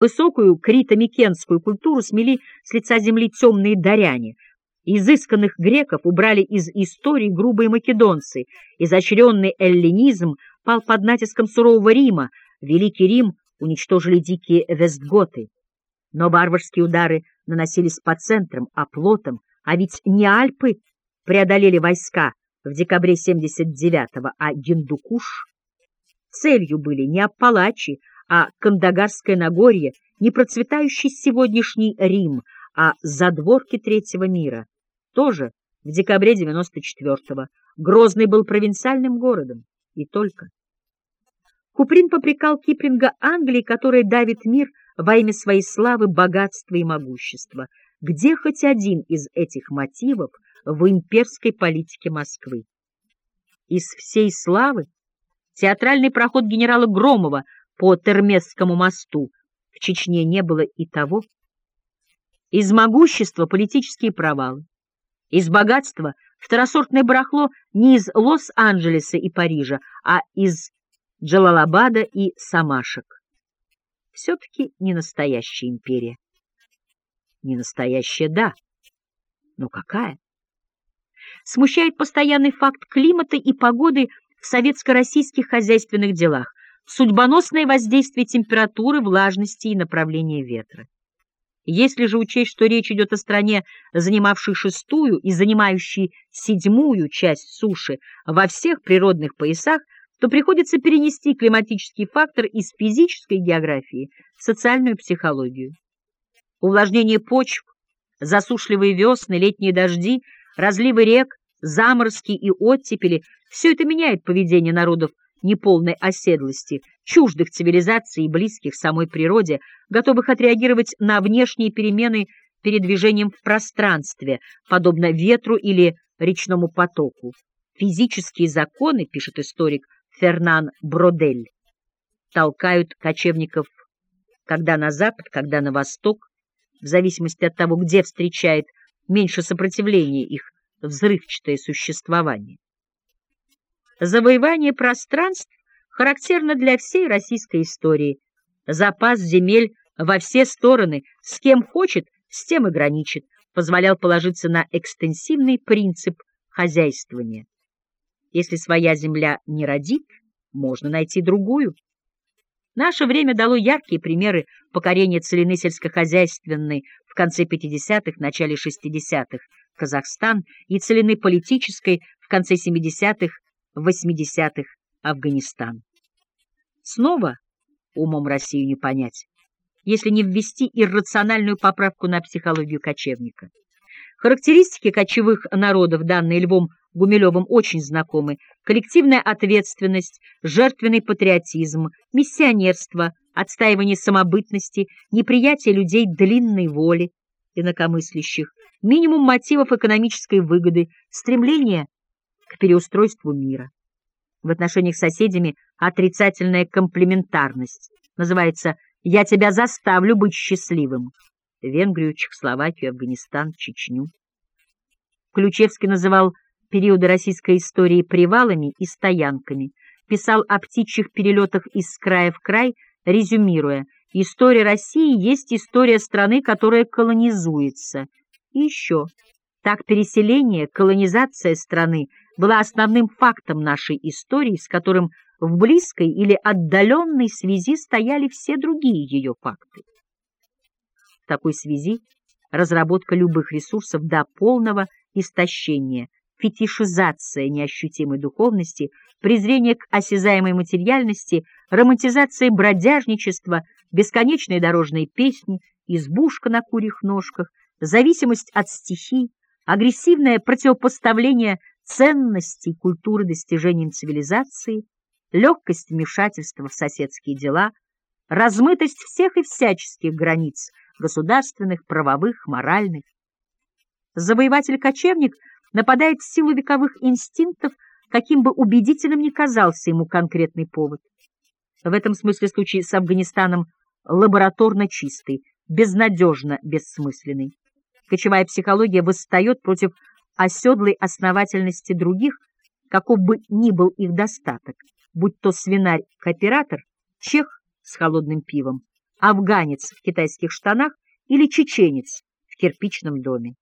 Высокую крито-микенскую культуру смели с лица земли темные даряне. Изысканных греков убрали из истории грубые македонцы. Изощренный эллинизм пал под натиском сурового Рима. Великий Рим уничтожили дикие вестготы. Но варварские удары наносились по центрам, оплотам, а ведь не Альпы преодолели войска в декабре 79-го, а Гиндукуш. Целью были не Аппалачи, а Кандагарское Нагорье, не процветающий сегодняшний Рим, а задворки Третьего мира. Тоже в декабре 94-го. Грозный был провинциальным городом. И только. Куприн попрекал Киплинга Англии, которая давит мир во имя своей славы, богатства и могущества. Где хоть один из этих мотивов в имперской политике Москвы? Из всей славы театральный проход генерала Громова по Термесскому мосту в Чечне не было и того. Из могущества политические провалы, из богатства второсортное барахло не из Лос-Анджелеса и Парижа, а из Джалалабада и Самашек. Все-таки не настоящая империя. Не настоящая, да, но какая? Смущает постоянный факт климата и погоды в советско-российских хозяйственных делах, судьбоносное воздействие температуры, влажности и направления ветра. Если же учесть, что речь идет о стране, занимавшей шестую и занимающей седьмую часть суши во всех природных поясах, то приходится перенести климатический фактор из физической географии в социальную психологию. Увлажнение почв, засушливые весны, летние дожди, разливы рек, заморозки и оттепели – все это меняет поведение народов неполной оседлости, чуждых цивилизации и близких самой природе, готовых отреагировать на внешние перемены передвижением в пространстве, подобно ветру или речному потоку. Физические законы, пишет историк Фернан Бродель, толкают кочевников когда на запад, когда на восток, в зависимости от того, где встречает меньше сопротивления их взрывчатое существование. Завоевание пространств характерно для всей российской истории. Запас земель во все стороны, с кем хочет, с тем и граничит, позволял положиться на экстенсивный принцип хозяйствования. Если своя земля не родит, можно найти другую. Наше время дало яркие примеры покорения целины сельскохозяйственной в конце 50-х, начале 60-х Казахстан и целины политической в конце 70-х, 80-х Афганистан. Снова умом Россию не понять, если не ввести иррациональную поправку на психологию кочевника. Характеристики кочевых народов, данные Львом Гумилевым, очень знакомы. Коллективная ответственность, жертвенный патриотизм, миссионерство, отстаивание самобытности, неприятие людей длинной воли, инакомыслящих, минимум мотивов экономической выгоды, стремление к переустройству мира. В отношениях с соседями отрицательная комплементарность. Называется «Я тебя заставлю быть счастливым». Венгрию, Чехословакию, Афганистан, Чечню. Ключевский называл периоды российской истории привалами и стоянками, писал о птичьих перелетах из края в край, резюмируя «История России есть история страны, которая колонизуется». И еще так переселение, колонизация страны была основным фактом нашей истории, с которым в близкой или отдаленной связи стояли все другие ее факты. В такой связи разработка любых ресурсов до полного истощения, фетишизация неощутимой духовности, презрение к осязаемой материальности, романтизация бродяжничества, бесконечные дорожные песни, избушка на курьих ножках, зависимость от стихий, агрессивное противопоставление ценностей культуры достижениям цивилизации, легкость вмешательства в соседские дела, размытость всех и всяческих границ государственных, правовых, моральных. Завоеватель-кочевник нападает в силу вековых инстинктов, каким бы убедительным ни казался ему конкретный повод. В этом смысле случай с Афганистаном лабораторно чистый, безнадежно бессмысленный. Кочевая психология восстает против оседлой основательности других, каков бы ни был их достаток, будь то свинарь-кооператор, чех с холодным пивом, афганец в китайских штанах или чеченец в кирпичном доме.